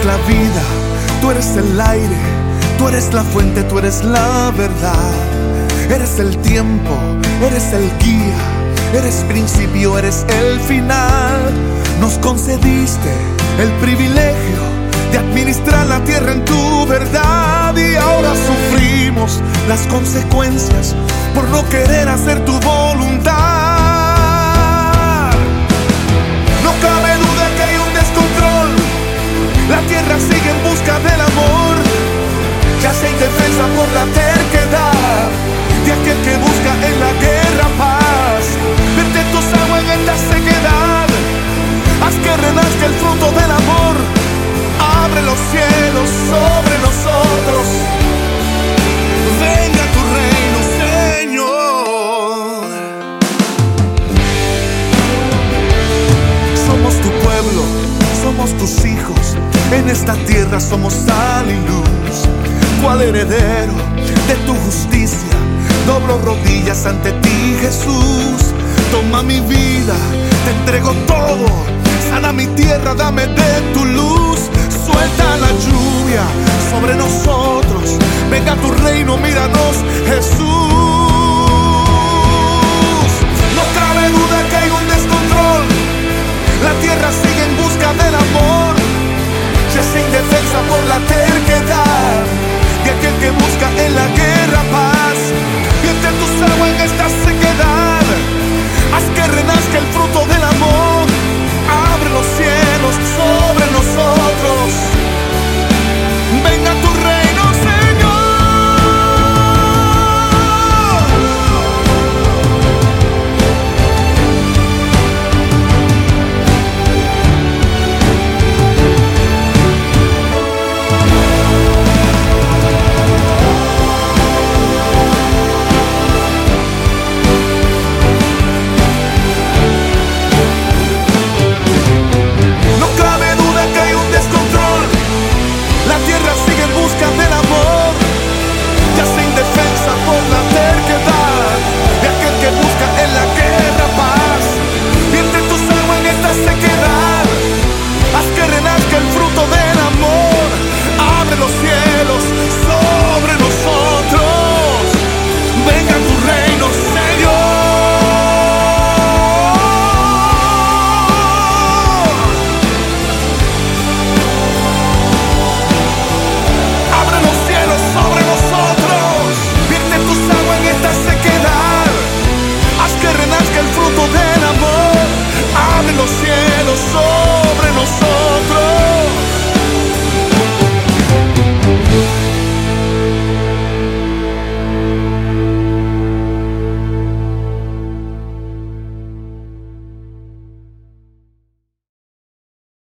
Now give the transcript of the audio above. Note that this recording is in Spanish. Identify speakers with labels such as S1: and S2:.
S1: vida, tú eres el aire, tú eres la fuente, tú eres la verdad. Eres el tiempo, eres el guía, eres principio, eres el final. Nos concediste el privilegio de administrar la tierra en tu verdad y ahora sufrimos las consecuencias por no querer hacer tu voluntad. Por la terquedad de aquel que busca en la guerra paz. Verte tus aguas en esta sequedad, haz que renazca el fruto del amor, abre los cielos sobre nosotros. Venga tu reino, Señor. Somos tu pueblo, somos tus hijos. En esta tierra somos sal y luz. Cual heredero de tu justicia, doblo rodillas ante ti, Jesús. Toma mi vida, te entrego todo. Sana mi tierra, dame de tu luz. Suelta la lluvia sobre nosotros. Venga tu reino, míranos, Jesús.